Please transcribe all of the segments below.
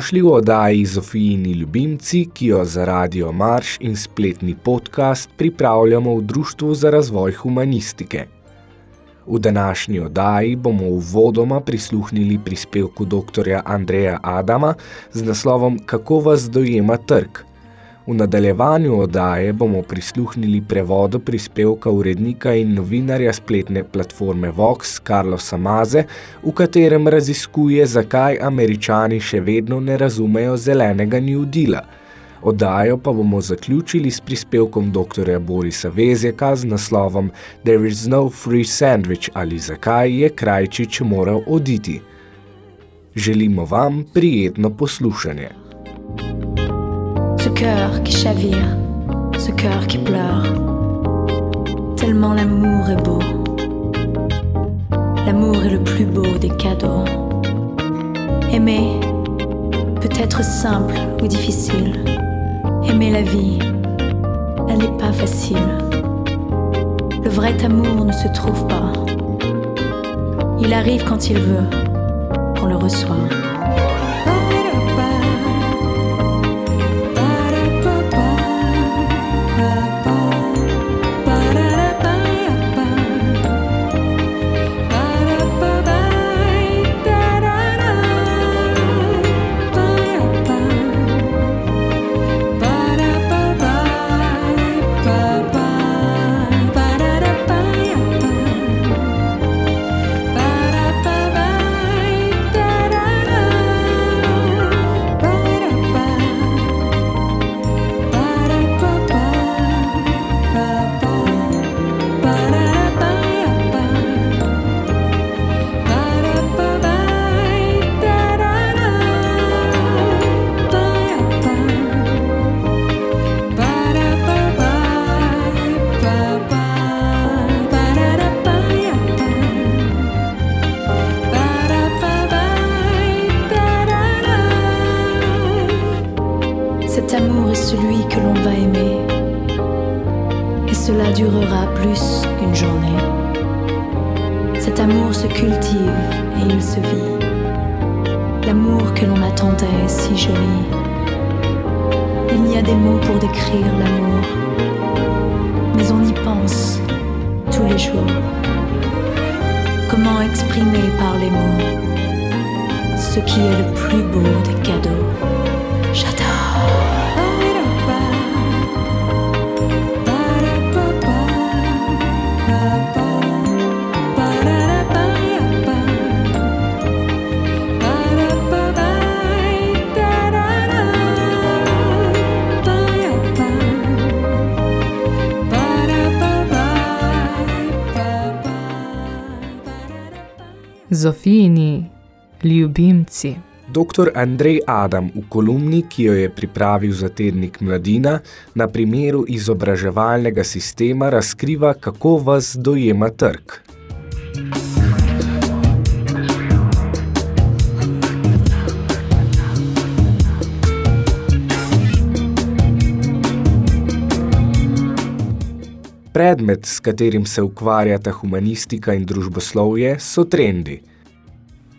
Dobrodošli v oddaji Zofijini ljubimci, ki jo za Radio Marš in spletni podcast pripravljamo v Društvu za razvoj humanistike. V današnji oddaji bomo uvodoma prisluhnili prispevku dr. Andreja Adama z naslovom Kako vas dojema trg – V nadaljevanju oddaje bomo prisluhnili prevodu prispevka urednika in novinarja spletne platforme Vox Carlosa Maze, v katerem raziskuje, zakaj američani še vedno ne razumejo zelenega New Deala. Oddajo pa bomo zaključili s prispevkom dr. Borisa Vezjaka z naslovom There is no free sandwich ali zakaj je Krajčič moral oditi. Želimo vam prijetno poslušanje. Ce cœur qui chavire, ce cœur qui pleure, tellement l'amour est beau. L'amour est le plus beau des cadeaux. Aimer peut être simple ou difficile. Aimer la vie, elle n'est pas facile. Le vrai amour ne se trouve pas. Il arrive quand il veut, on le reçoit. Cet amour est celui que l'on va aimer. Et cela durera plus qu'une journée. Cet amour se cultive et il se vit. L'amour que l'on attendait si joli. Il n'y a des mots pour décrire l'amour. Mais on y pense tous les jours. Comment exprimer par les mots ce qui est le plus beau des cadeaux? J'adore. Zofijini, ljubimci. Dr. Andrej Adam v kolumni, ki jo je pripravil za tednik Mladina, na primeru izobraževalnega sistema razkriva, kako vas dojema trg. Predmet, s katerim se ukvarjata humanistika in družboslovje, so trendi.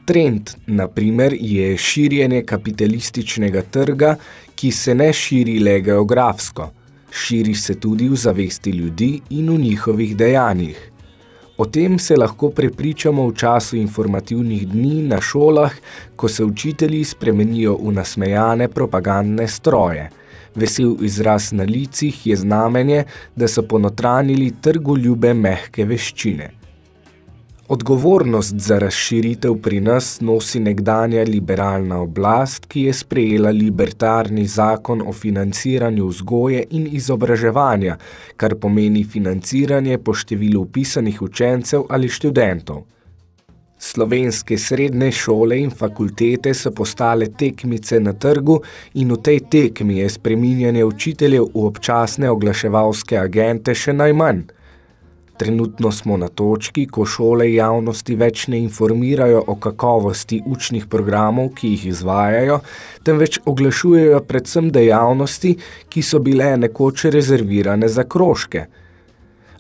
Trend, na primer, je širjenje kapitalističnega trga, ki se ne širi le geografsko, širi se tudi v zavesti ljudi in v njihovih dejanjih. O tem se lahko prepričamo v času informativnih dni na šolah, ko se učitelji spremenijo v nasmejane propagandne stroje. Vesel izraz na licih je znamenje, da so ponotranili trgoljube mehke veščine. Odgovornost za razširitev pri nas nosi nekdanja liberalna oblast, ki je sprejela libertarni zakon o financiranju vzgoje in izobraževanja, kar pomeni financiranje po številu upisanih učencev ali študentov. Slovenske srednje šole in fakultete so postale tekmice na trgu in v tej tekmi je spreminjanje učiteljev v občasne oglaševalske agente še najmanj – Trenutno smo na točki, ko šole javnosti več ne informirajo o kakovosti učnih programov, ki jih izvajajo, temveč oglašujejo predvsem dejavnosti, ki so bile nekoč rezervirane za kroške.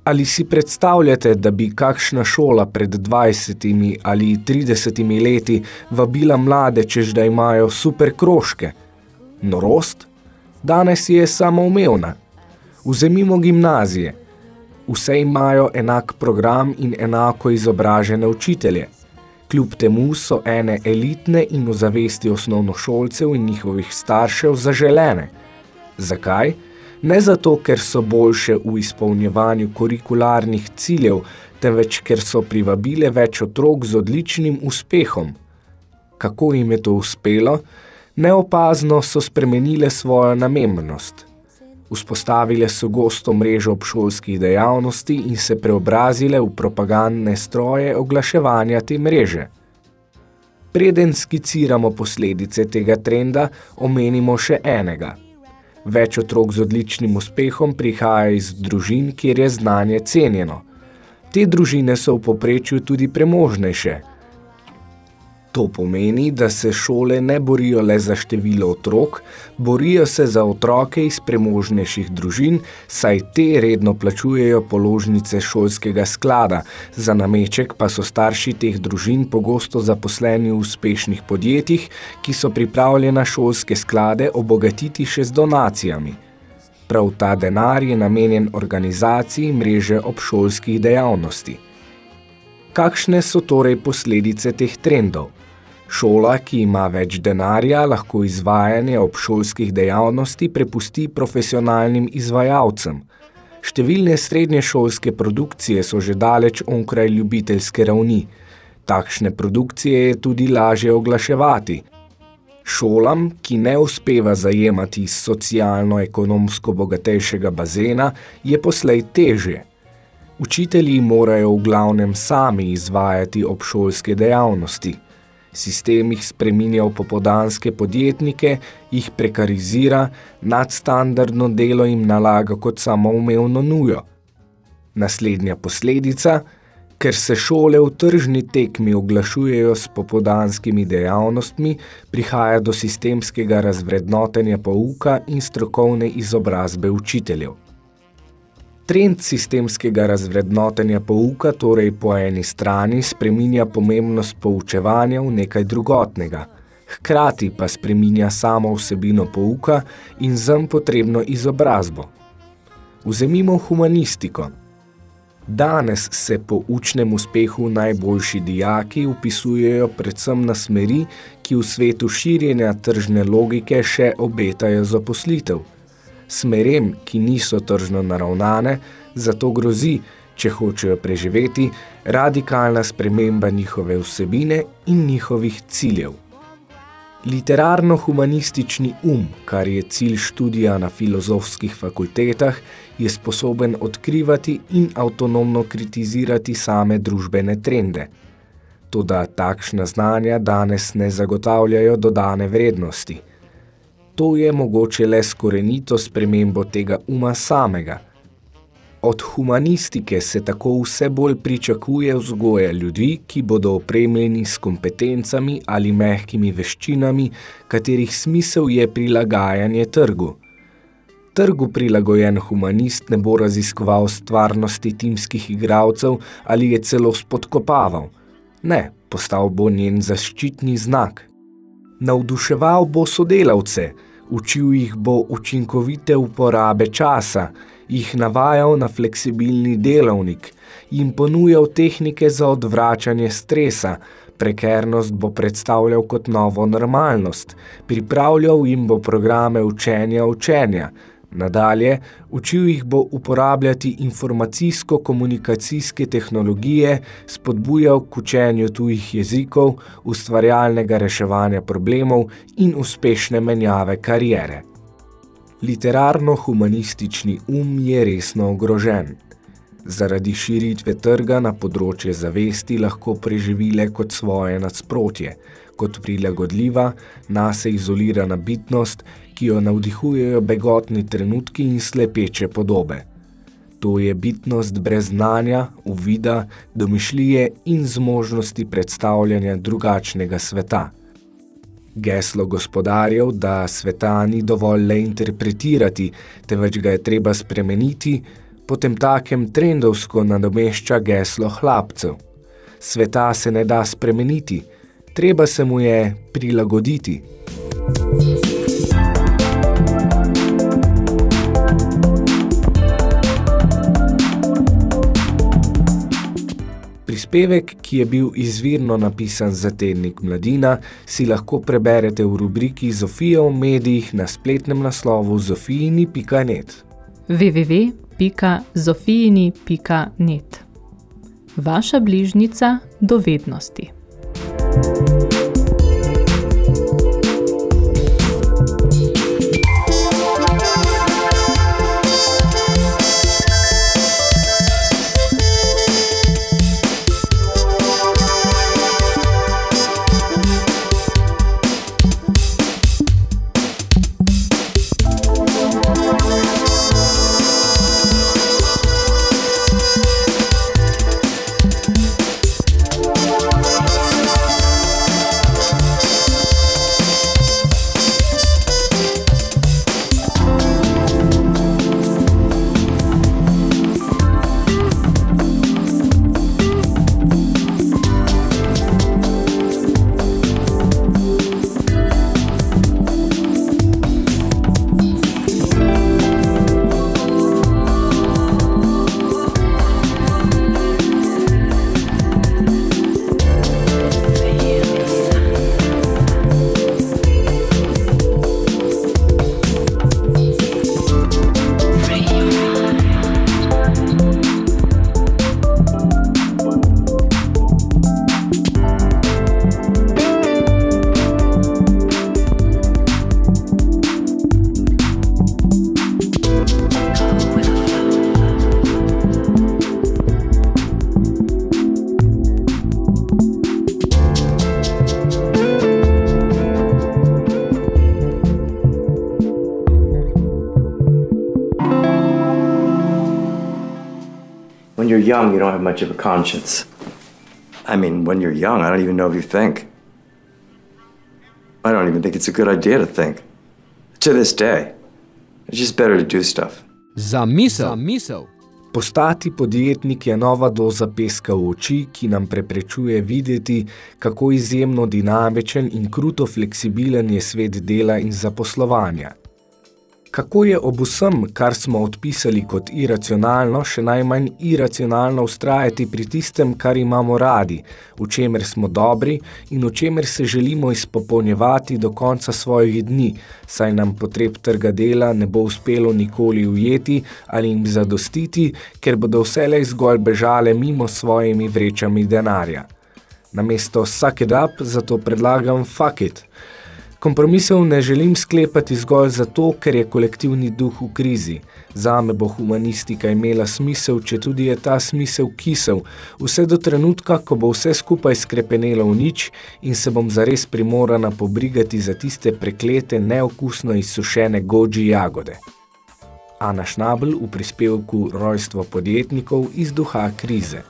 Ali si predstavljate, da bi kakšna šola pred 20 ali 30 leti vabila mlade, čež da imajo super kroške? Norost? Danes je samoumevna. Vzemimo gimnazije vse imajo enak program in enako izobražene učitelje. Kljub temu so ene elitne in v zavesti osnovnošolcev in njihovih staršev zaželene. Zakaj? Ne zato, ker so boljše v izpolnjevanju kurikularnih ciljev, temveč ker so privabile več otrok z odličnim uspehom. Kako jim je to uspelo? Neopazno so spremenile svojo namembnost – Vzpostavile so gosto mrežo obšolskih dejavnosti in se preobrazile v propagandne stroje oglaševanja te mreže. Preden skiciramo posledice tega trenda, omenimo še enega. Več otrok z odličnim uspehom prihaja iz družin, kjer je znanje cenjeno. Te družine so v poprečju tudi premožnejše – To pomeni, da se šole ne borijo le za število otrok, borijo se za otroke iz premožnejših družin, saj te redno plačujejo položnice šolskega sklada, za nameček pa so starši teh družin pogosto zaposleni v uspešnih podjetjih, ki so pripravljena šolske sklade obogatiti še z donacijami. Prav ta denar je namenjen organizaciji mreže obšolskih dejavnosti. Kakšne so torej posledice teh trendov? Šola, ki ima več denarja, lahko izvajanje obšolskih dejavnosti prepusti profesionalnim izvajalcem. Številne srednje šolske produkcije so že daleč onkraj ljubiteljske ravni. Takšne produkcije je tudi lažje oglaševati. Šolam, ki ne uspeva zajemati socialno-ekonomsko bogatejšega bazena, je poslej težje. Učitelji morajo v glavnem sami izvajati obšolske dejavnosti – Sistem jih spreminja v popodanske podjetnike, jih prekarizira, nadstandardno delo jim nalaga kot samoumevno nujo. Naslednja posledica, ker se šole v tržni tekmi oglašujejo s popodanskimi dejavnostmi, prihaja do sistemskega razvrednotenja pouka in strokovne izobrazbe učiteljev. Trend sistemskega razvrednotenja pouka torej po eni strani spreminja pomembnost poučevanja v nekaj drugotnega, hkrati pa spreminja samo vsebino pouka in zem potrebno izobrazbo. Vzemimo humanistiko. Danes se po učnem uspehu najboljši dijaki upisujejo predvsem na smeri, ki v svetu širjenja tržne logike še obetajo zaposlitev – smerem, ki niso tržno naravnane, zato grozi, če hočejo preživeti, radikalna sprememba njihove vsebine in njihovih ciljev. Literarno-humanistični um, kar je cilj študija na filozofskih fakultetah, je sposoben odkrivati in avtonomno kritizirati same družbene trende. Toda takšna znanja danes ne zagotavljajo dodane vrednosti – to je mogoče le skorenito spremembo tega uma samega. Od humanistike se tako vse bolj pričakuje vzgoja ljudi, ki bodo opremljeni s kompetencami ali mehkimi veščinami, katerih smisel je prilagajanje trgu. Trgu prilagojen humanist ne bo raziskoval stvarnosti timskih igralcev ali je celo spodkopaval. Ne, postal bo njen zaščitni znak – Navduševal bo sodelavce, učil jih bo učinkovite uporabe časa, jih navajal na fleksibilni delovnik, jim ponujal tehnike za odvračanje stresa, prekernost bo predstavljal kot novo normalnost, pripravljal jim bo programe učenja učenja, Nadalje, učil jih bo uporabljati informacijsko-komunikacijske tehnologije, spodbujal k učenju tujih jezikov, ustvarjalnega reševanja problemov in uspešne menjave karijere. Literarno-humanistični um je resno ogrožen. Zaradi širitve trga na področje zavesti lahko preživile kot svoje nadsprotje, kot prilagodljiva, nase izolirana bitnost, ki jo navdihujejo begotni trenutki in slepeče podobe. To je bitnost brez znanja, uvida, domišljije in zmožnosti predstavljanja drugačnega sveta. Geslo gospodarjev, da sveta ni dovolj le interpretirati, teveč ga je treba spremeniti, potem takem trendovsko nadomešča geslo hlapcev. Sveta se ne da spremeniti, treba se mu je prilagoditi. Prispevek, ki je bil izvirno napisan za tednik Mladina, si lahko preberete v rubriki Zofija v medijih na spletnem naslovu zofijini.net. www.zofijini.net Vaša bližnica dovednosti. Young, you don't have much of a conscience. I mean, when you're young, I don't even know if you think. I don't even think it's a good idea to think. To this day, it's just better to do stuff. Za misel. Za misel. Postati podjetnik je nova doza peska v oči, ki nam preprečuje videti, kako izjemno dinamičen in kruto fleksibilen je svet dela in zaposlovanja. Kako je ob vsem, kar smo odpisali kot iracionalno, še najmanj iracionalno ustrajati pri tistem, kar imamo radi, v čemer smo dobri in v čemer se želimo izpopolnjevati do konca svojih dni, saj nam potreb trga dela ne bo uspelo nikoli ujeti ali jim zadostiti, ker bodo vselej zgolj bežale mimo svojimi vrečami denarja. Namesto suck it up, zato predlagam fuck it. Kompromisov ne želim sklepati zgolj zato, ker je kolektivni duh v krizi. Zame bo humanistika imela smisel, če tudi je ta smisel kisel, vse do trenutka, ko bo vse skupaj skrepenelo v nič in se bom zares primorana pobrigati za tiste preklete, neokusno izsušene goji jagode. Ana Šnabel v prispevku Rojstvo podjetnikov iz duha krize.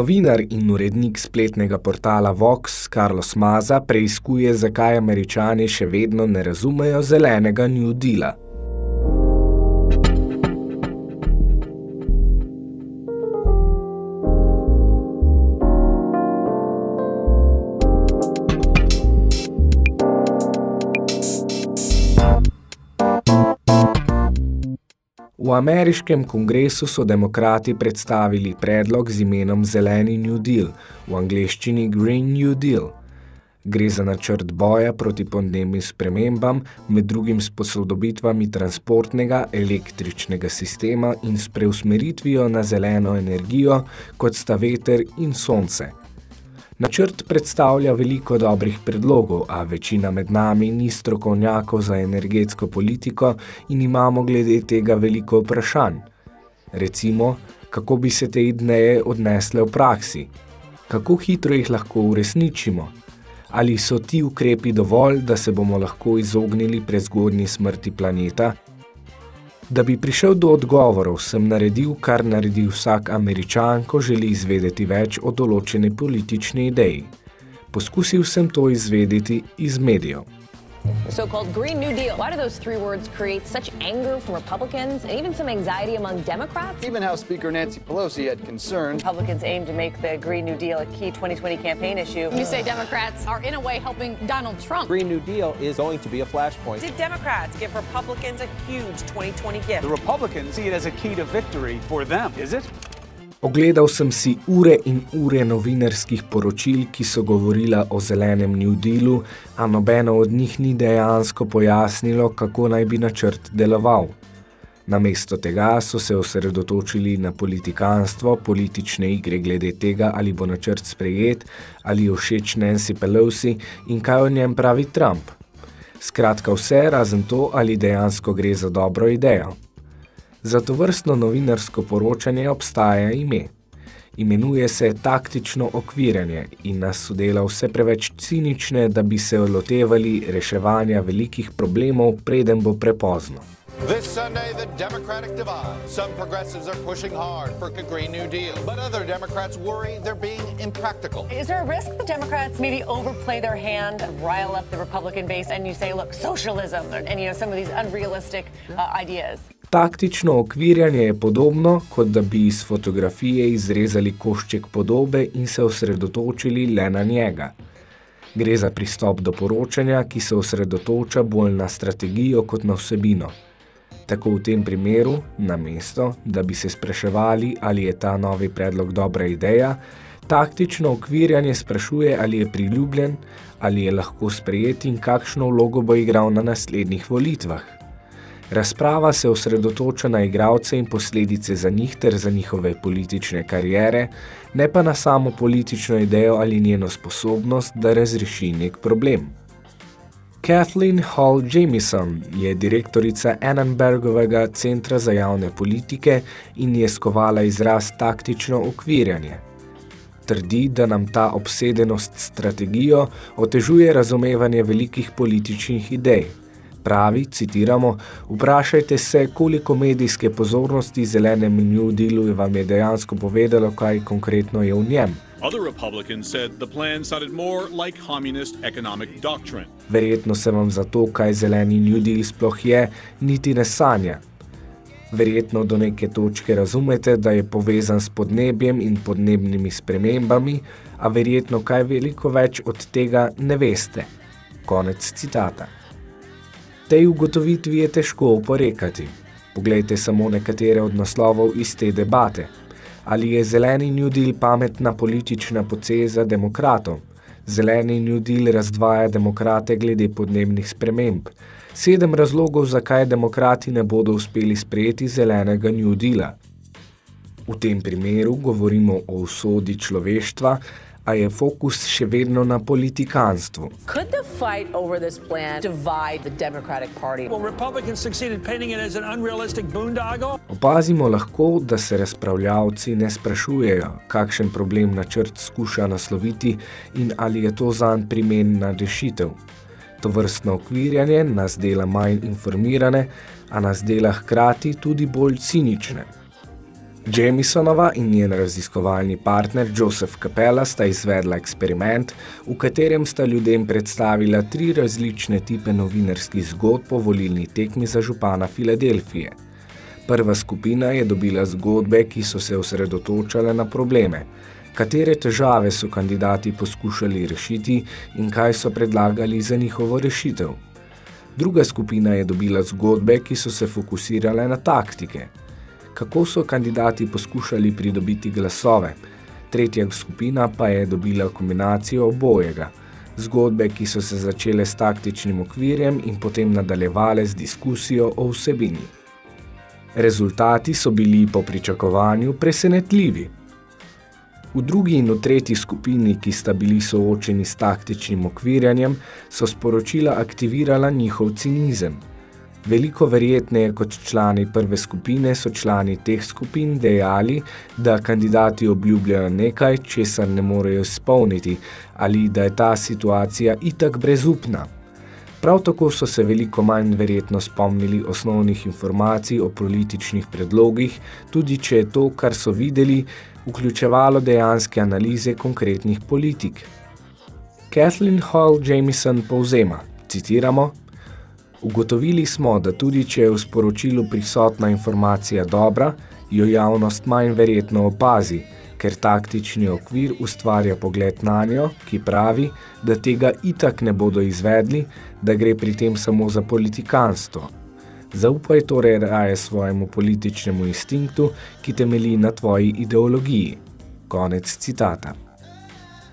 Novinar in urednik spletnega portala Vox Carlos Maza preizkuje, zakaj američani še vedno ne razumejo zelenega New Deala. Ameriškem kongresu so demokrati predstavili predlog z imenom Zeleni New Deal, v angleščini Green New Deal. Gre za načrt boja proti podnebnim spremembam, med drugim s posodobitvami transportnega električnega sistema in s preusmeritvijo na zeleno energijo, kot sta veter in sonce – Načrt predstavlja veliko dobrih predlogov, a večina med nami ni strokovnjakov za energetsko politiko in imamo glede tega veliko vprašanj. Recimo, kako bi se te ideje odnesle v praksi? Kako hitro jih lahko uresničimo? Ali so ti ukrepi dovolj, da se bomo lahko izognili prezgodnji smrti planeta Da bi prišel do odgovorov, sem naredil, kar naredi vsak američan, ko želi izvedeti več o določeni politični ideji. Poskusil sem to izvedeti iz medijev. The so-called Green New Deal. Why do those three words create such anger from Republicans and even some anxiety among Democrats? Even House Speaker Nancy Pelosi had concern. Republicans aim to make the Green New Deal a key 2020 campaign issue. You say Democrats are in a way helping Donald Trump. Green New Deal is going to be a flashpoint. Did Democrats give Republicans a huge 2020 gift? The Republicans see it as a key to victory for them, is it? Ogledal sem si ure in ure novinarskih poročil, ki so govorila o zelenem New Dealu, a nobeno od njih ni dejansko pojasnilo, kako naj bi načrt deloval. Namesto tega so se osredotočili na politikanstvo, politične igre glede tega, ali bo načrt sprejet, ali všeč Nancy Pelosi in kaj o njem pravi Trump. Skratka vse, razen to, ali dejansko gre za dobro idejo. Za to vrstno novinarsko poročanje obstaja ime. Imenuje se taktično okviranje in nas sodela vse preveč cinične, da bi se lotevali reševanja velikih problemov, preden bo prepozno. This Sunday, the Democratic divide. Some progressives are pushing hard for a Green New Deal, but other Democrats worry they're being impractical. Is there a risk that Democrats maybe overplay their hand, rile up the Republican base, and you say, look, socialism, and you know some of these unrealistic uh, ideas? Taktično okvirjanje je podobno, kot da bi iz fotografije izrezali košček podobe in se osredotočili le na njega. Gre za pristop do poročanja, ki se osredotoča bolj na strategijo kot na vsebino. Tako v tem primeru, na mesto, da bi se spraševali, ali je ta novi predlog dobra ideja, taktično okvirjanje sprašuje, ali je priljubljen, ali je lahko sprejeti in kakšno vlogo bo igral na naslednjih volitvah. Razprava se osredotoča na igralce in posledice za njih ter za njihove politične karijere, ne pa na samo politično idejo ali njeno sposobnost, da razreši nek problem. Kathleen Hall Jamieson je direktorica Annenbergovega centra za javne politike in je skovala izraz taktično okvirjanje. Trdi, da nam ta obsedenost strategijo otežuje razumevanje velikih političnih idej – Pravi, citiramo, vprašajte se, koliko medijske pozornosti zelenem New Dealu vam je dejansko povedalo, kaj konkretno je v njem. Other Republicans said the plan sounded more like communist economic doctrine. Verjetno se vam za to, kaj zeleni New Deal sploh je, niti ne sanja. Verjetno do neke točke razumete, da je povezan s podnebjem in podnebnimi spremembami, a verjetno kaj veliko več od tega ne veste. Konec citata. Tej ugotovitvi je težko oporekati. Poglejte samo nekatere od naslovov iz te debate. Ali je zeleni New Deal pametna politična poceza demokratov? Zeleni New Deal razdvaja demokrate glede podnebnih sprememb. Sedem razlogov, zakaj demokrati ne bodo uspeli sprejeti zelenega New Deala. V tem primeru govorimo o usodi človeštva, a je fokus še vedno na politikanstvu. Could the fight over this plan divide the Democratic Party? Well, Republicans succeeded painting it as an unrealistic boondoggle. Opazimo lahko, da se razpravljavci ne sprašujejo, kakšen problem načrt skuša nasloviti in ali je to zanj primerna rešitev. To vrstno okvirjanje nas dela manj informirane, a nas dela hkrati tudi bolj cinične. Jamisonova in njen raziskovalni partner Joseph Capella sta izvedla eksperiment, v katerem sta ljudem predstavila tri različne tipe novinarskih zgodb po volilni tekmi za župana Filadelfije. Prva skupina je dobila zgodbe, ki so se osredotočale na probleme, katere težave so kandidati poskušali rešiti in kaj so predlagali za njihovo rešitev. Druga skupina je dobila zgodbe, ki so se fokusirale na taktike, kako so kandidati poskušali pridobiti glasove. Tretja skupina pa je dobila kombinacijo obojega, zgodbe, ki so se začele s taktičnim okvirjem in potem nadaljevale z diskusijo o vsebini. Rezultati so bili po pričakovanju presenetljivi. V drugi in v tretji skupini, ki sta bili soočeni s taktičnim okvirjanjem, so sporočila aktivirala njihov cinizem – Veliko verjetneje kot člani prve skupine so člani teh skupin dejali, da kandidati obljubljajo nekaj, česar ne morejo spolniti, ali da je ta situacija itak brezupna. Prav tako so se veliko manj verjetno spomnili osnovnih informacij o političnih predlogih, tudi če je to, kar so videli, vključevalo dejanske analize konkretnih politik. Kathleen Hall Jamieson povzema, citiramo, Ugotovili smo, da tudi če je v sporočilu prisotna informacija dobra, jo javnost manj verjetno opazi, ker taktični okvir ustvarja pogled na njo, ki pravi, da tega itak ne bodo izvedli, da gre pri tem samo za politikanstvo. Zaupaj torej raje svojemu političnemu instinktu, ki temeli na tvoji ideologiji. Konec citata.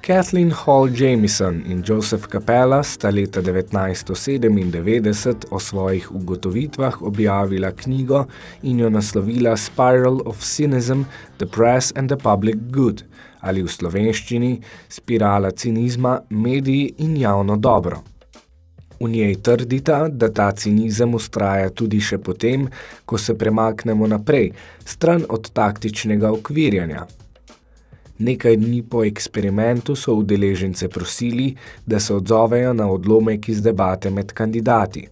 Kathleen Hall Jamieson in Joseph Capella sta leta 1997 o svojih ugotovitvah objavila knjigo in jo naslovila Spiral of Cynism, the Press and the Public Good, ali v slovenščini Spirala cinizma, mediji in javno dobro. V njej trdita, da ta cinizem ustraja tudi še potem, ko se premaknemo naprej, stran od taktičnega okvirjanja, Nekaj dni po eksperimentu so udeležence prosili, da se odzovejo na odlomek iz debate med kandidati.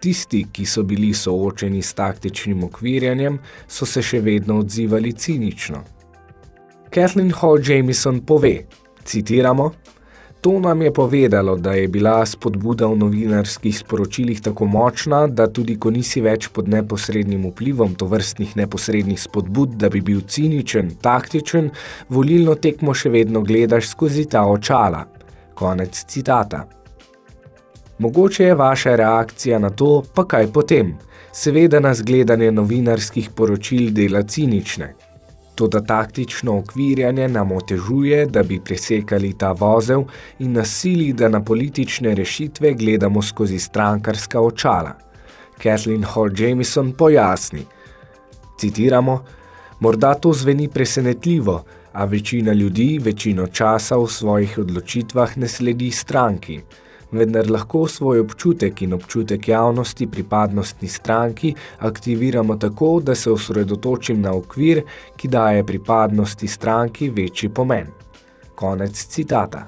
Tisti, ki so bili soočeni s taktičnim okvirjanjem, so se še vedno odzivali cinično. Kathleen Hall Jamieson pove, citiramo, To nam je povedalo, da je bila spodbuda v novinarskih sporočilih tako močna, da tudi ko nisi več pod neposrednim vplivom tovrstnih neposrednih spodbud, da bi bil ciničen, taktičen, volilno tekmo še vedno gledaš skozi ta očala. Konec citata. Mogoče je vaša reakcija na to, pa kaj potem? Seveda nas gledanje novinarskih poročil dela cinične, Toda taktično okvirjanje nam otežuje, da bi presekali ta vozel in nasili, da na politične rešitve gledamo skozi strankarska očala. Kathleen Hall Jamieson pojasni. Citiramo, morda to zveni presenetljivo, a večina ljudi večino časa v svojih odločitvah ne sledi stranki vendar lahko svoj občutek in občutek javnosti pripadnostni stranki aktiviramo tako, da se osredotočim na okvir, ki daje pripadnosti stranki večji pomen. Konec citata.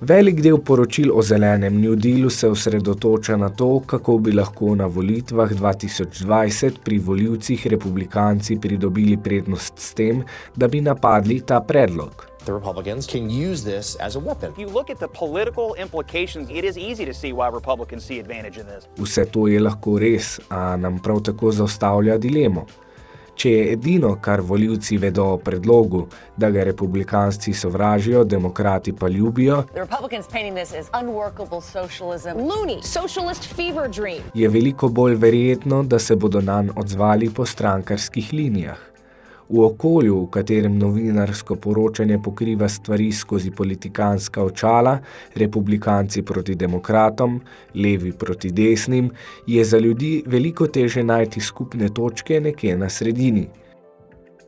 Velik del poročil o zelenem New Dealu se osredotoča na to, kako bi lahko na volitvah 2020 pri voljivcih republikanci pridobili prednost s tem, da bi napadli ta predlog. The Republicans can use this as a weapon. If you look at the political implications, it is easy to see why Republicans see advantage in this. Vse to je lahko res, a nam prav tako zaustavlja dilemo. Če je edino, kar voljivci vedo o predlogu, da ga republikanci sovražijo, demokrati pa ljubijo, Loony, socialist fever dream. je veliko bolj verjetno, da se bodo nanj odzvali po strankarskih linijah. V okolju, v katerem novinarsko poročanje pokriva stvari skozi politikanska očala, republikanci proti demokratom, levi proti desnim, je za ljudi veliko teže najti skupne točke nekje na sredini.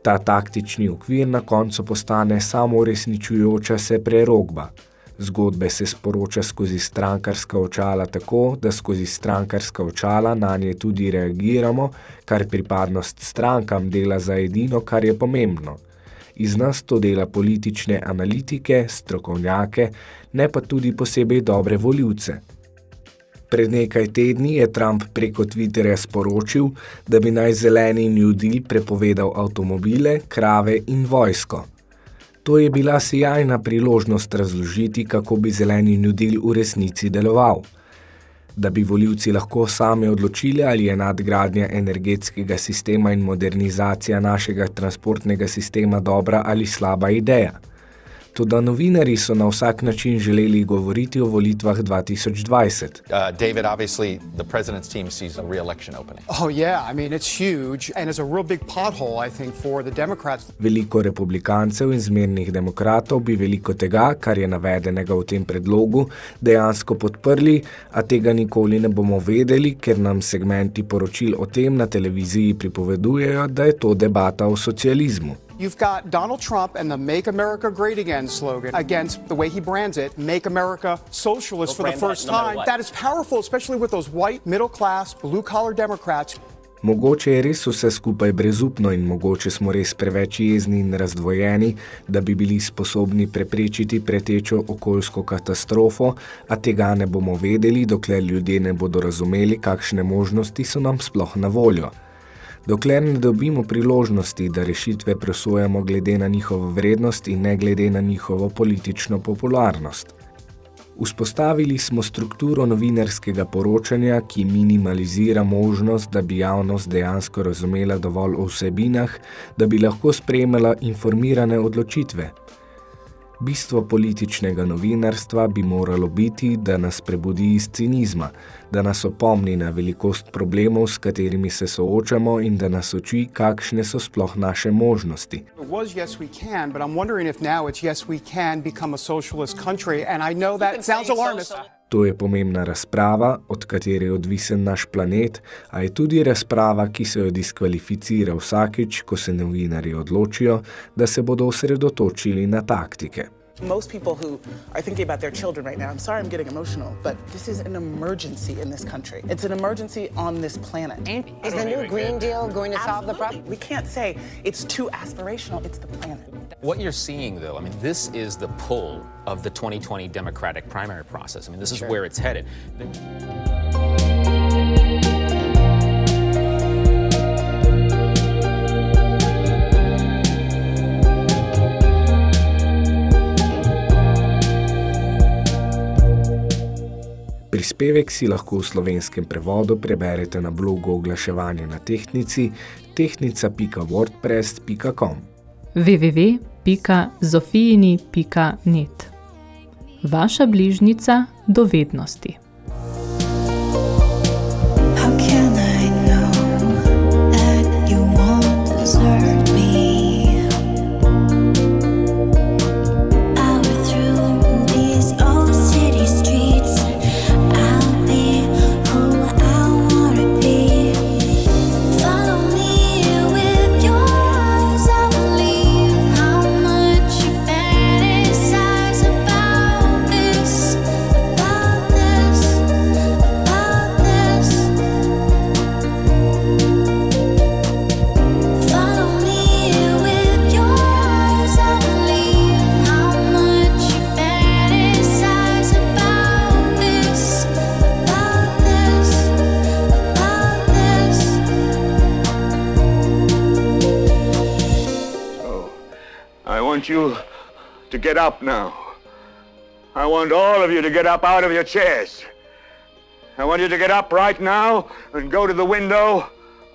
Ta taktični okvir na koncu postane samo resničujoča se prerogba. Zgodbe se sporoča skozi strankarska očala tako, da skozi strankarska očala na nje tudi reagiramo, kar pripadnost strankam dela za edino, kar je pomembno. Iz nas to dela politične analitike, strokovnjake, ne pa tudi posebej dobre voljivce. Pred nekaj tedni je Trump preko Twitterja sporočil, da bi naj zeleni ljudi prepovedal avtomobile, krave in vojsko. To je bila sjajna priložnost razložiti, kako bi zeleni nudil v resnici deloval. Da bi voljivci lahko sami odločili, ali je nadgradnja energetskega sistema in modernizacija našega transportnega sistema dobra ali slaba ideja. Toda novinari so na vsak način želeli govoriti o volitvah 2020. Uh, David, obviously, the president's team sees a re-election opening. Oh yeah, I mean it's huge and it's a real big pothole, I think, for the Democrats. Veliko republikancev in zmernih demokratov bi veliko tega, kar je navedenega v tem predlogu, dejansko podprli, a tega nikoli ne bomo vedeli, ker nam segmenti poročil o tem na televiziji pripovedujejo, da je to debata o socializmu. You've got Donald Trump and the Make America Great Again slogan against the way he brands it, Make America Socialist for the first time. That is powerful, especially with those white, middle class, blue collar Democrats. Mogoče je res vse skupaj brezupno in mogoče smo res preveč jezni in razdvojeni, da bi bili sposobni preprečiti pretečo okoljsko katastrofo, a tega ne bomo vedeli, dokler ljudje ne bodo razumeli, kakšne možnosti so nam sploh na voljo. Dokler ne dobimo priložnosti, da rešitve presojamo glede na njihovo vrednost in ne glede na njihovo politično popularnost. Vzpostavili smo strukturo novinarskega poročanja, ki minimalizira možnost, da bi javnost dejansko razumela dovolj o vsebinah, da bi lahko sprejemala informirane odločitve. Bistvo političnega novinarstva bi moralo biti, da nas prebudi iz cinizma, da nas opomni na velikost problemov, s katerimi se soočamo in da nas uči, kakšne so sploh naše možnosti. Was yes we can, but I'm wondering if now it's yes we can become a socialist country and I know that sounds alarmist. To je pomembna razprava, od katere je odvisen naš planet, a je tudi razprava, ki se jo diskvalificira vsakič, ko se novinarji odločijo, da se bodo osredotočili na taktike. Most people who are thinking about their children right now, I'm sorry I'm getting emotional, but this is an emergency in this country. It's an emergency on this planet. Is the new Green Deal going to solve the problem? We can't say it's too aspirational, it's the planet. What you're seeing, though, I mean, this is the pull of the 2020 Democratic primary process. I mean, this is Sure. where it's headed. Prispevek si lahko v slovenskem prevodu preberete na blogu oglaševanja na tehnici tehnica.wordpress.com. www.zofijini.net Vaša bližnica do get up now. I want all of you to get up out of your chairs. I want you to get up right now and go to the window,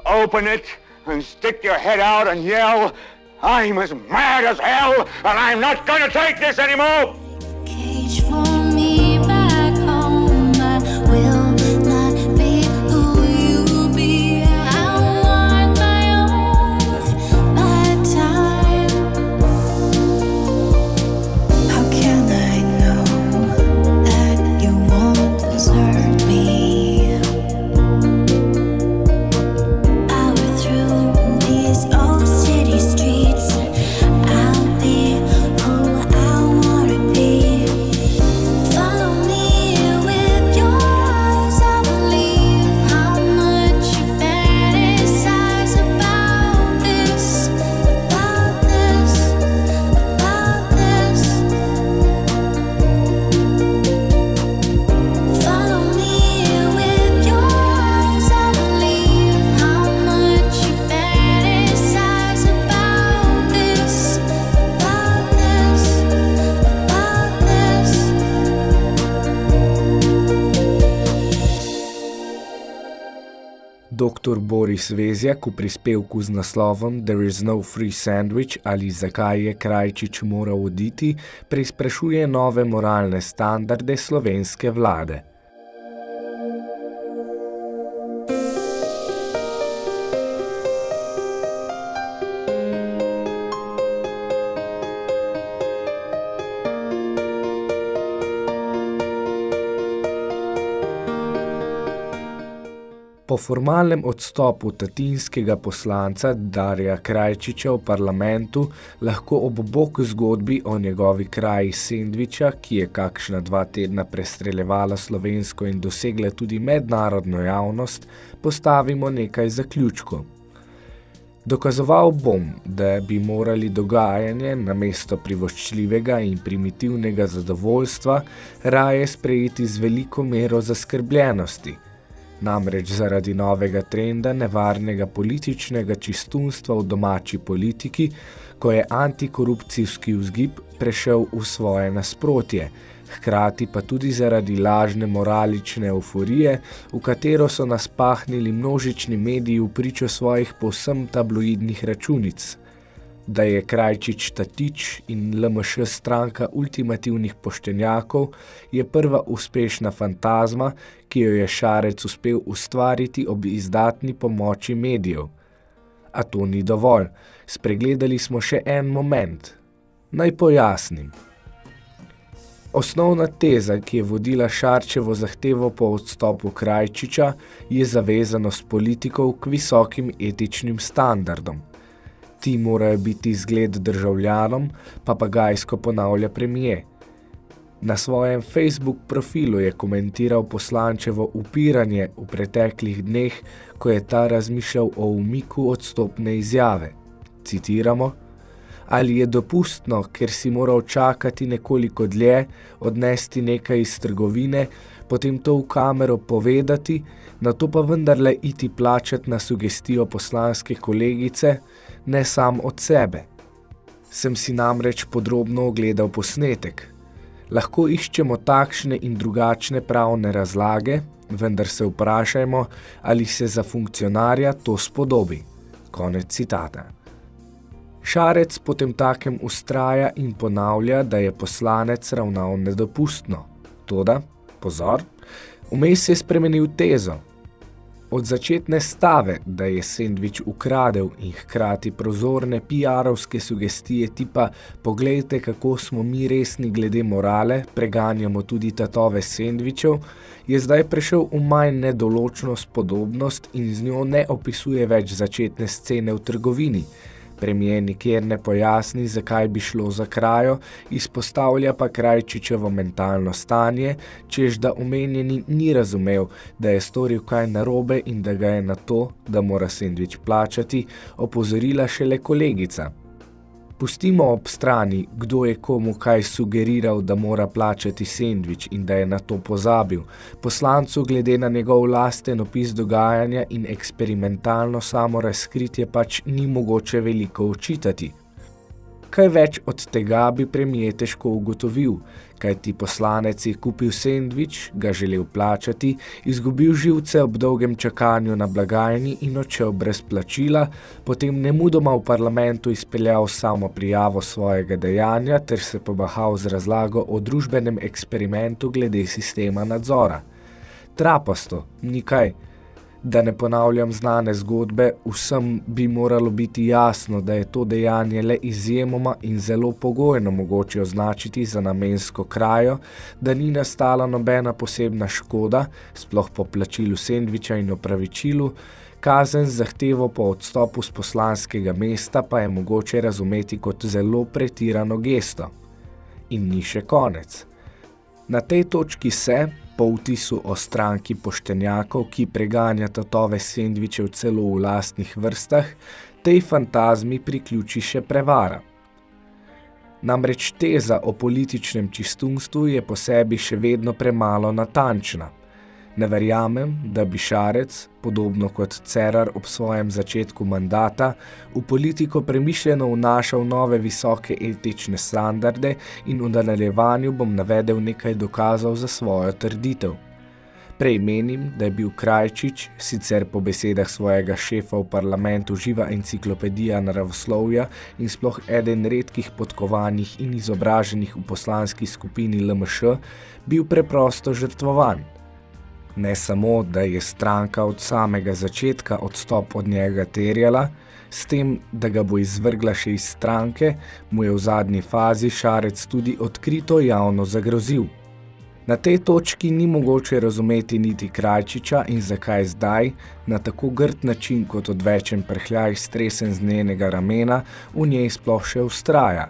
open it, and stick your head out and yell, I'm as mad as hell, and I'm not going to take this anymore! Dr. Boris Vezjak v prispevku z naslovom There is no free sandwich ali zakaj je Krajčič moral oditi, preizprašuje nove moralne standarde slovenske vlade. Po formalnem odstopu tatinskega poslanca Darja Krajčiča v parlamentu lahko ob bok zgodbi o njegovi kraji Sendviča, ki je kakšna dva tedna prestreljevala slovensko in dosegla tudi mednarodno javnost, postavimo nekaj zaključkov. Dokazoval bom, da bi morali dogajanje na mesto privoščljivega in primitivnega zadovoljstva raje sprejeti z veliko mero zaskrbljenosti – namreč zaradi novega trenda nevarnega političnega čistunstva v domači politiki, ko je antikorupcijski vzgib prešel v svoje nasprotje, hkrati pa tudi zaradi lažne moralične euforije, v katero so nas pahnili množični mediji v pričo svojih povsem tabloidnih računic – da je Krajčič Tatič in LMŠ stranka ultimativnih poštenjakov, je prva uspešna fantazma, ki jo je Šarec uspel ustvariti ob izdatni pomoči medijev. A to ni dovolj. Spregledali smo še en moment. Naj pojasnim. Osnovna teza, ki je vodila Šarčevo zahtevo po odstopu Krajčiča, je zavezanost politikov k visokim etičnim standardom – ti morajo biti zgled državljanom, papagajsko ponavlja premije. Na svojem Facebook profilu je komentiral poslančevo upiranje v preteklih dneh, ko je ta razmišljal o umiku odstopne izjave. Citiramo, ali je dopustno, ker si moral čakati nekoliko dlje, odnesti nekaj iz trgovine, potem to v kamero povedati, na to pa vendarle iti plačati na sugestijo poslanske kolegice, ne sam od sebe. Sem si namreč podrobno ogledal posnetek. Lahko iščemo takšne in drugačne pravne razlage, vendar se vprašajmo, ali se za funkcionarja to spodobi. Konec citata. Šarec potem takem ustraja in ponavlja, da je poslanec ravnal nedopustno. Toda, pozor, vmes je spremenil tezo, Od začetne stave, da je sendvič ukradel in hkrati prozorne PR-ovske sugestije tipa poglejte, kako smo mi resni glede morale, preganjamo tudi tatove sendvičev, je zdaj prešel v manj nedoločnost podobnost in z njo ne opisuje več začetne scene v trgovini, Premijer nikjer ne pojasni, zakaj bi šlo za krajo, izpostavlja pa Krajčičevo mentalno stanje, čež da omenjeni ni razumel, da je storil kaj narobe in da ga je na to, da mora sendvič plačati, opozorila šele kolegica. Pustimo ob strani, kdo je komu kaj sugeriral, da mora plačati sendvič in da je na to pozabil. Poslancu glede na njegov lasten opis dogajanja in eksperimentalno samo razkritje pač ni mogoče veliko očitati. Kaj več od tega bi premije težko ugotovil, kaj ti poslanec je kupil sendvič, ga želel plačati, izgubil živce ob dolgem čakanju na blagajni in odšel brez plačila, potem nemudoma v parlamentu izpeljal samo prijavo svojega dejanja ter se pobahal z razlago o družbenem eksperimentu glede sistema nadzora. Trapasto, nikaj. Da ne ponavljam znane zgodbe, vsem bi moralo biti jasno, da je to dejanje le izjemoma in zelo pogojno mogoče označiti za namensko krajo, da ni nastala nobena posebna škoda, sploh po plačilu sendviča in opravičilu, kazen z zahtevo po odstopu z poslanskega mesta pa je mogoče razumeti kot zelo pretirano gesto. In ni še konec. Na tej točki se, po vtisu o stranki poštenjakov, ki preganja tatove sendviče v celo v lastnih vrstah, tej fantazmi priključi še prevara. Namreč teza o političnem čistunstvu je po sebi še vedno premalo natančna – Ne verjamem, da bi Šarec, podobno kot Cerar ob svojem začetku mandata, v politiko premišljeno vnašal nove visoke etične standarde in v nadaljevanju bom navedel nekaj dokazov za svojo trditev. Prej menim, da je bil Krajčič, sicer po besedah svojega šefa v parlamentu živa enciklopedija naravoslovja in sploh eden redkih podkovanih in izobraženih v poslanski skupini LMŠ, bil preprosto žrtvovan – Ne samo, da je stranka od samega začetka odstop od njega terjala, s tem, da ga bo izvrgla še iz stranke, mu je v zadnji fazi Šarec tudi odkrito javno zagrozil. Na tej točki ni mogoče razumeti niti Krajčiča in zakaj zdaj, na tako grd način kot odvečen prhljaj stresen z njenega ramena, v njej sploh še ustraja.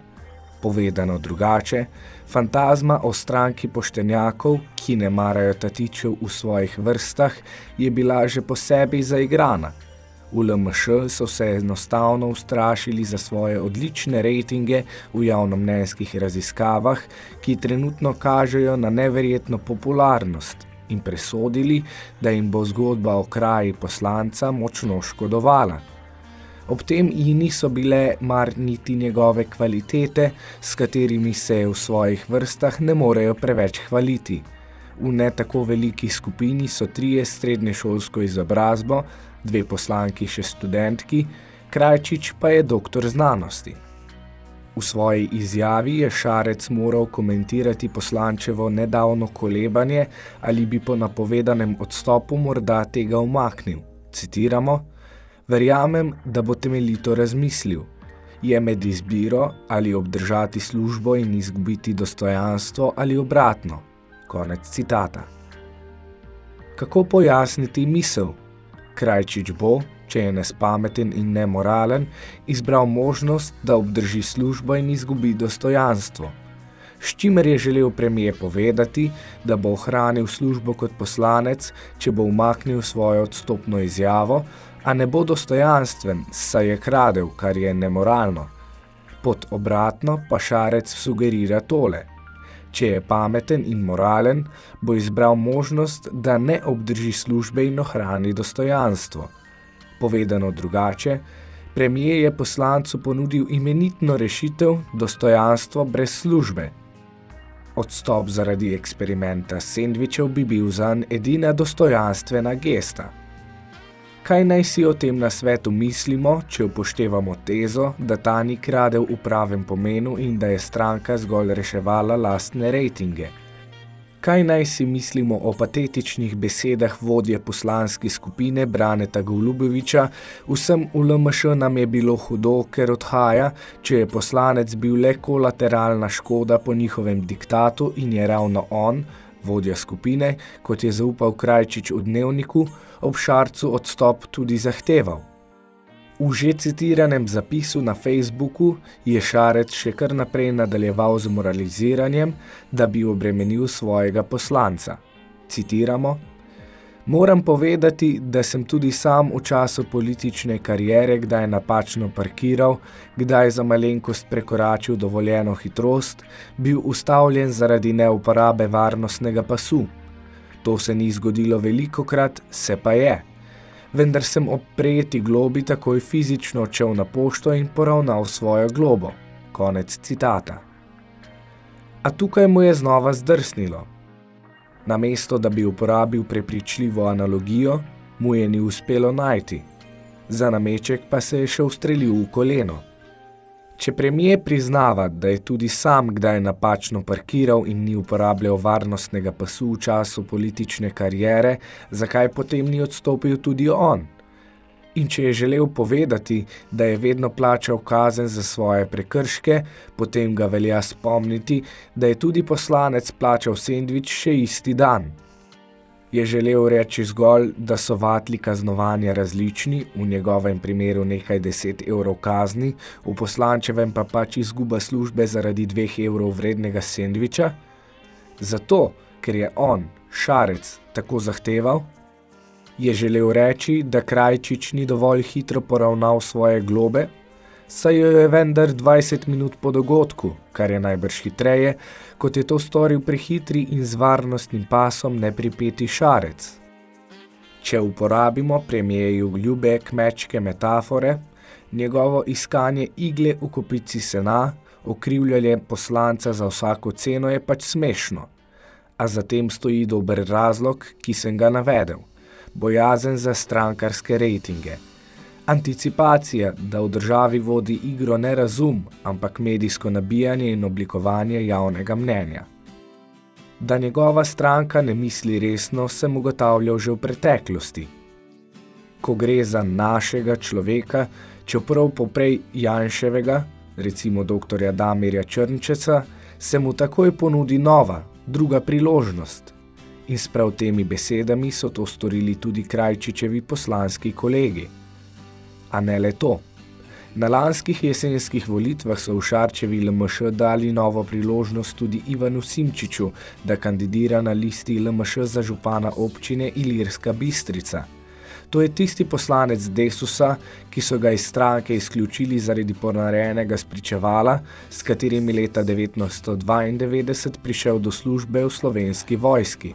Povedano drugače, Fantazma o stranki poštenjakov, ki ne marajo tatičev v svojih vrstah, je bila že po sebi zaigrana. V LMŠ so se enostavno ustrašili za svoje odlične rejtinge v javnomnenjskih raziskavah, ki trenutno kažejo na neverjetno popularnost in presodili, da jim bo zgodba o kraji poslanca močno škodovala. Ob tem ji niso bile mar niti njegove kvalitete, s katerimi se v svojih vrstah ne morejo preveč hvaliti. V ne tako veliki skupini so trije srednješolsko izobrazbo, dve poslanki še študentki, Krajčič pa je doktor znanosti. V svoji izjavi je Šarec moral komentirati poslančevo nedavno kolebanje ali bi po napovedanem odstopu morda tega umaknil. Citiramo, Verjamem, da bo temeljito razmislil. Je med izbiro ali obdržati službo in izgubiti dostojanstvo ali obratno. Konec citata. Kako pojasniti misel? Krajčič bo, če je nespameten in nemoralen, izbral možnost, da obdrži službo in izgubi dostojanstvo. S čimer je želel premije povedati, da bo ohranil službo kot poslanec, če bo umaknil svojo odstopno izjavo, a ne bo dostojanstven, saj je kradel, kar je nemoralno. Pod obratno pa šarec sugerira tole. Če je pameten in moralen, bo izbral možnost, da ne obdrži službe in ohrani dostojanstvo. Povedano drugače, premije je poslancu ponudil imenitno rešitev dostojanstvo brez službe. Odstop zaradi eksperimenta sendvičev bi bil zanj edina dostojanstvena gesta – Kaj naj si o tem na svetu mislimo, če upoštevamo tezo, da ta ni kradel v pravem pomenu in da je stranka zgolj reševala lastne rejtinge? Kaj naj si mislimo o patetičnih besedah vodje poslanske skupine Braneta Goluboviča, vsem v LMŠ nam je bilo hudo, ker odhaja, če je poslanec bil le kolateralna škoda po njihovem diktatu in je ravno on, vodja skupine, kot je zaupal Krajčič v dnevniku, ob Šarcu odstop tudi zahteval. V že citiranem zapisu na Facebooku je Šarec še kar naprej nadaljeval z moraliziranjem, da bi obremenil svojega poslanca. Citiramo, Moram povedati, da sem tudi sam v času politične karijere kdaj napačno parkiral, kdaj za malenkost prekoračil dovoljeno hitrost, bil ustavljen zaradi neuporabe varnostnega pasu. To se ni zgodilo velikokrat, se pa je. Vendar sem ob prejeti globi takoj fizično odšel na pošto in poravnal svojo globo. Konec citata. A tukaj mu je znova zdrsnilo. Namesto, da bi uporabil prepričljivo analogijo, mu je ni uspelo najti. Za nameček pa se je še ustrelil v koleno. Če premije priznava, da je tudi sam kdaj napačno parkiral in ni uporabljal varnostnega pasu v času politične karijere, zakaj potem ni odstopil tudi on? In če je želel povedati, da je vedno plačal kazen za svoje prekrške, potem ga velja spomniti, da je tudi poslanec plačal sendvič še isti dan je želel reči zgolj, da so vatli kaznovanja različni, v njegovem primeru nekaj deset evrov kazni, v poslančevem pa pač izguba službe zaradi dveh evrov vrednega sendviča? Zato, ker je on, šarec, tako zahteval, je želel reči, da Krajčič ni dovolj hitro poravnal svoje globe, saj jo je vendar 20 minut po dogodku, kar je najbrž hitreje, kot je to storil prehitri in z varnostnim pasom nepripeti šarec. Če uporabimo premijeju ljube kmečke metafore, njegovo iskanje igle v kopici sena, okrivljanje poslanca za vsako ceno je pač smešno, a zatem stoji dober razlog, ki sem ga navedel, bojazen za strankarske rejtinge – Anticipacija, da v državi vodi igro ne razum, ampak medijsko nabijanje in oblikovanje javnega mnenja. Da njegova stranka ne misli resno, sem ugotavljal že v preteklosti. Ko gre za našega človeka, čeprav poprej Janševega, recimo doktorja Damirja Črnčeca, se mu takoj ponudi nova, druga priložnost. In s prav temi besedami so to storili tudi Krajčičevi poslanski kolegi a ne le to. Na lanskih jesenskih volitvah so v Šarčevi LMŠ dali novo priložnost tudi Ivanu Simčiču, da kandidira na listi LMŠ za župana občine Ilirska Bistrica. To je tisti poslanec Desusa, ki so ga iz stranke izključili zaradi ponarejenega spričevala, s katerimi leta 1992 prišel do službe v slovenski vojski.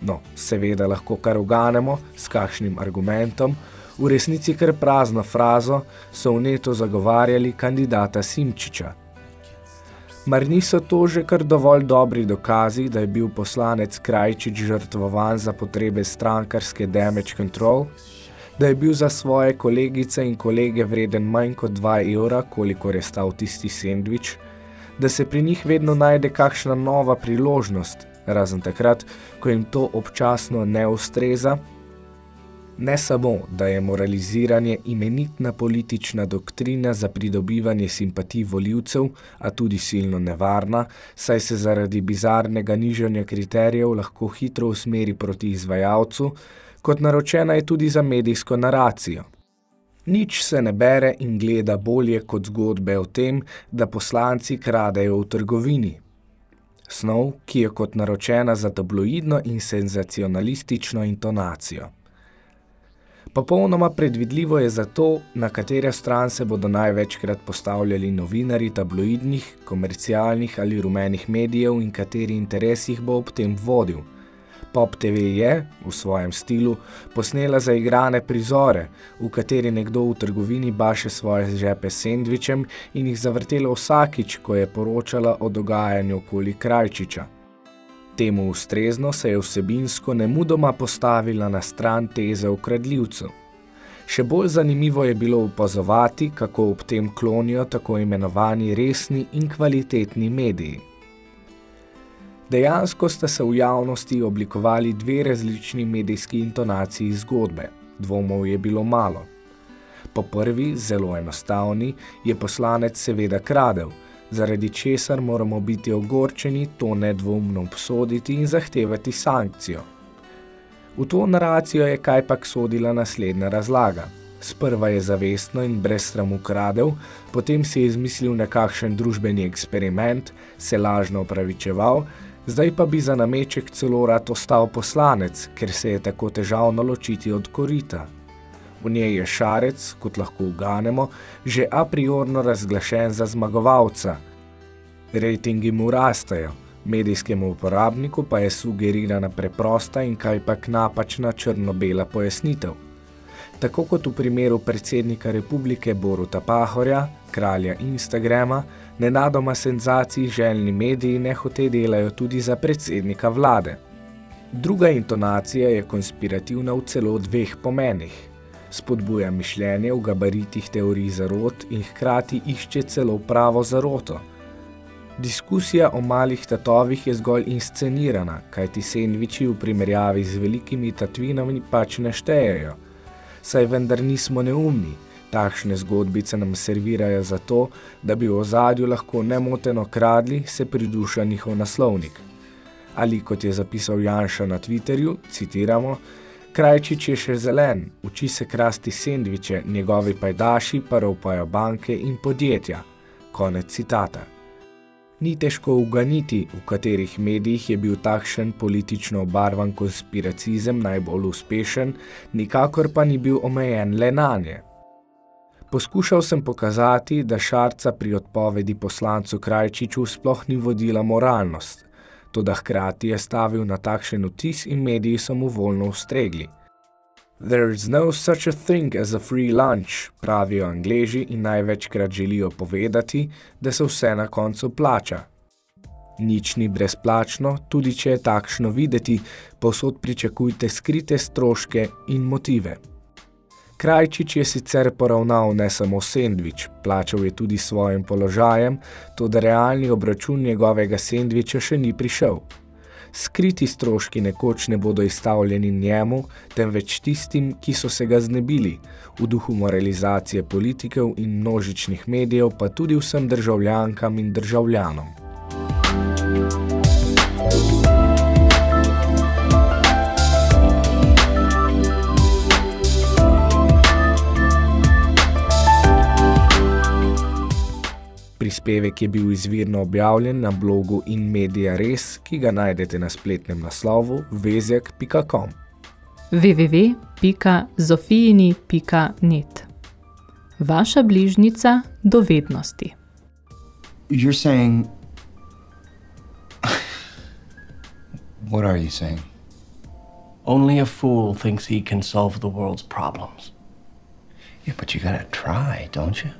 No, seveda lahko kar uganemo, s kakšnim argumentom, v resnici kar prazno frazo, so v neto zagovarjali kandidata Simčiča. Mar niso to že kar dovolj dobri dokazi, da je bil poslanec Krajčič žrtvovan za potrebe strankarske damage control, da je bil za svoje kolegice in kolege vreden manj kot 2 evra, koliko je stal tisti sendvič, da se pri njih vedno najde kakšna nova priložnost, razen takrat, ko jim to občasno ne ustreza, Ne samo, da je moraliziranje imenitna politična doktrina za pridobivanje simpatij voljivcev, a tudi silno nevarna, saj se zaradi bizarnega nižanja kriterijev lahko hitro usmeri proti izvajalcu, kot naročena je tudi za medijsko naracijo. Nič se ne bere in gleda bolje kot zgodbe o tem, da poslanci kradejo v trgovini. Snov, ki je kot naročena za tabloidno in senzacionalistično intonacijo. Popolnoma predvidljivo je zato, na katere stran se bodo največkrat postavljali novinari tabloidnih, komercialnih ali rumenih medijev in kateri interes jih bo ob tem vodil. Pop TV je, v svojem stilu, posnela zaigrane prizore, v kateri nekdo v trgovini baše svoje žepe s sendvičem in jih zavrtelo vsakič, ko je poročala o dogajanju okoli Krajčiča. Temu ustrezno se je vsebinsko nemudoma postavila na stran teze ukradljivcev. Še bolj zanimivo je bilo upazovati, kako ob tem klonijo tako imenovani resni in kvalitetni mediji. Dejansko sta se v javnosti oblikovali dve različni medijski intonaciji zgodbe. Dvomov je bilo malo. Po prvi, zelo enostavni, je poslanec seveda kradel – zaradi česar moramo biti ogorčeni, to nedvomno obsoditi in zahtevati sankcijo. V to naracijo je kajpak sodila naslednja razlaga. Sprva je zavestno in brez sramu kradel, potem si je izmislil nekakšen družbeni eksperiment, se lažno opravičeval, zdaj pa bi za nameček celo rad ostal poslanec, ker se je tako težavno ločiti od korita. V njej je šarec, kot lahko uganemo, že a priorno razglašen za zmagovalca. Rejtingi mu rastajo, medijskemu uporabniku pa je sugerirana preprosta in kajpak napačna črno-bela pojasnitev. Tako kot v primeru predsednika republike Boruta Pahorja, kralja Instagrama, Nenadoma senzaciji željni mediji nehote delajo tudi za predsednika vlade. Druga intonacija je konspirativna v celo dveh pomenih. Spodbuja mišljenje v gabaritih teorij zarot in hkrati išče celo pravo zaroto. Diskusija o malih tatovih je zgolj inscenirana, kajti sendviči v primerjavi z velikimi tatvinami pač ne štejejo. Saj vendar nismo neumni, Takšne zgodbice nam servirajo zato, da bi v ozadju lahko nemoteno kradli, se priduša njihov naslovnik. Ali kot je zapisal Janša na Twitterju, citiramo, Krajčič je še zelen, uči se krasti sendviče, njegovi pajdaši pa ropajo banke in podjetja. Konec citata. Ni težko uganiti, v katerih medijih je bil takšen politično obarvan konspiracizem najbolj uspešen, nikakor pa ni bil omejen le na nje. Poskušal sem pokazati, da Šarca pri odpovedi poslancu Krajčiču sploh ni vodila moralnost, toda hkrati je stavil na takšen vtis in mediji so mu voljno ustregli. There's no such a thing as a free lunch, pravijo angleži in največkrat želijo povedati, da se vse na koncu plača. Nič ni brezplačno, tudi če je takšno videti, posod pričakujte skrite stroške in motive. Krajčič je sicer poravnal ne samo sendvič, plačal je tudi svojim položajem, to da realni obračun njegovega sendviča še ni prišel. Skriti stroški nekoč ne bodo izstavljeni njemu, temveč tistim, ki so se ga znebili, v duhu moralizacije politikov in množičnih medijev, pa tudi vsem državljankam in državljanom. Prispevek je bil izvirno objavljen na blogu in Media Res, ki ga najdete na spletnem naslovu vezjak.com. www.zofijini.net Vaša bližnica do vednosti. You're saying... What are you saying? Only a fool thinks he can solve the world's problems. Yeah, but you gotta try, don't you?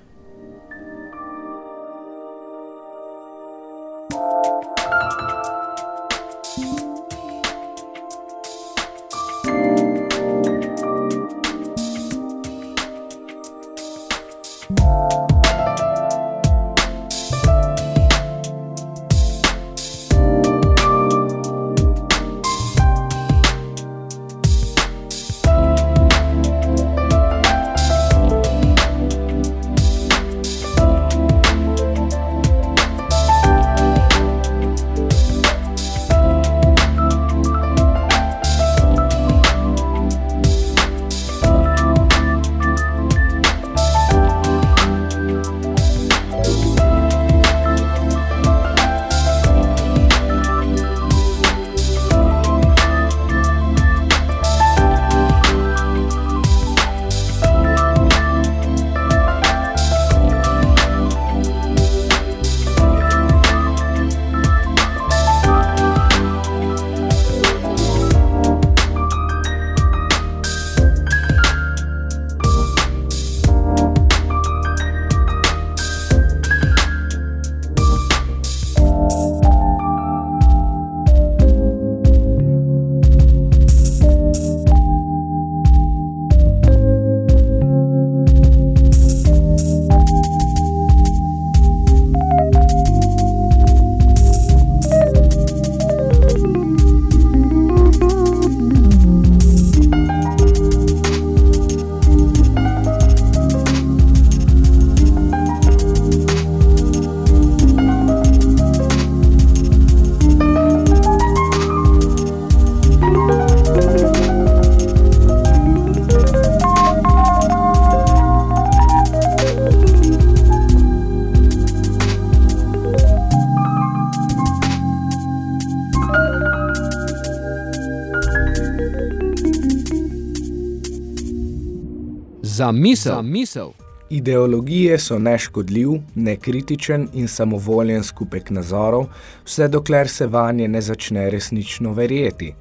Za misel. Za misel. Ideologije so neškodljiv, nekritičen in samovoljen skupek nazorov, vse dokler se vanje ne začne resnično verjeti.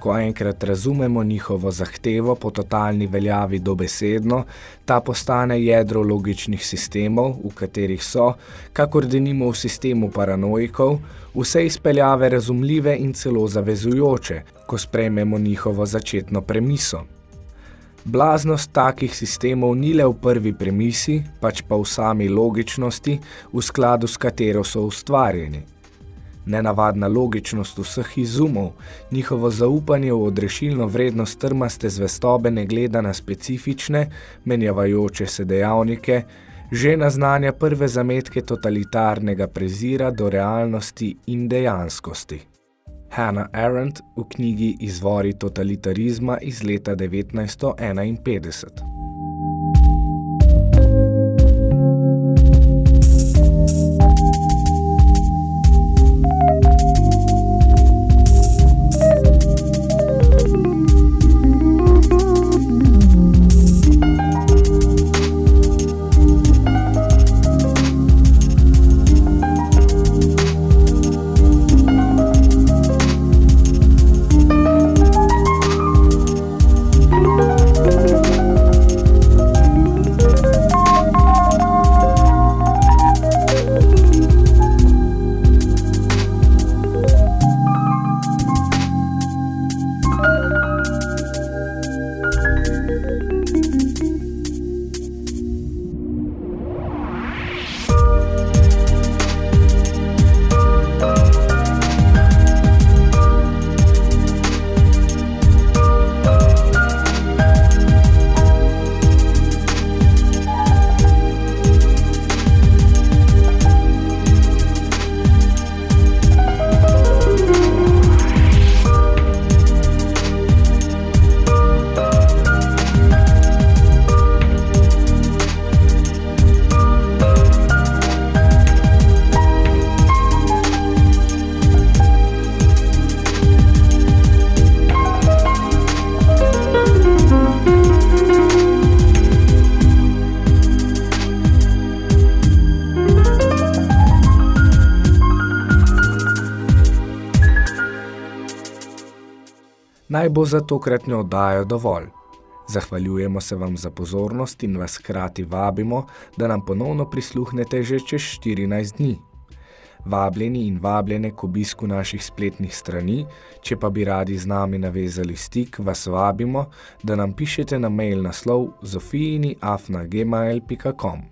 Ko enkrat razumemo njihovo zahtevo po totalni veljavi dobesedno, ta postane jedro logičnih sistemov, v katerih so, kakor denimo v sistemu paranoikov, vse izpeljave razumljive in celo zavezujoče, ko sprejmemo njihovo začetno premiso. Blaznost takih sistemov ni le v prvi premisi, pač pa v sami logičnosti, v skladu s katero so ustvarjeni. Nenavadna logičnost vseh izumov, njihovo zaupanje v odrešilno vrednost trmaste zvestobe ne gleda na specifične, menjavajoče se dejavnike, že naznanja prve zametke totalitarnega prezira do realnosti in dejanskosti. Hannah Arendt v knjigi Izvori totalitarizma iz leta 1951. Naj bo za tokratnjo oddajo dovolj. Zahvaljujemo se vam za pozornost in vas krati vabimo, da nam ponovno prisluhnete že čez 14 dni. Vabljeni in vabljene k obisku naših spletnih strani, če pa bi radi z nami navezali stik, vas vabimo, da nam pišete na mail naslov zofijini.afna.gmail.com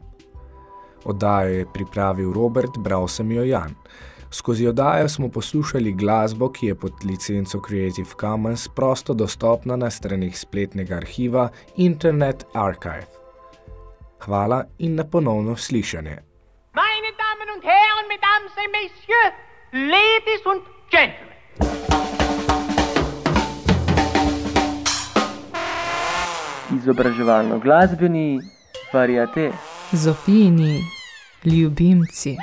Oddajo je pripravil Robert, bral sem jo Jan. Skozi oddajo smo poslušali glasbo, ki je pod licenco Creative Commons prosto dostopna na stranih spletnega arhiva Internet Archive. Hvala in na ponovno slišanje. Meine Damen und Herren, Mesdames et Messieurs, Ladies und Gentlemen. Izobraževalno glasbeni variate. Zofijini ljubimci.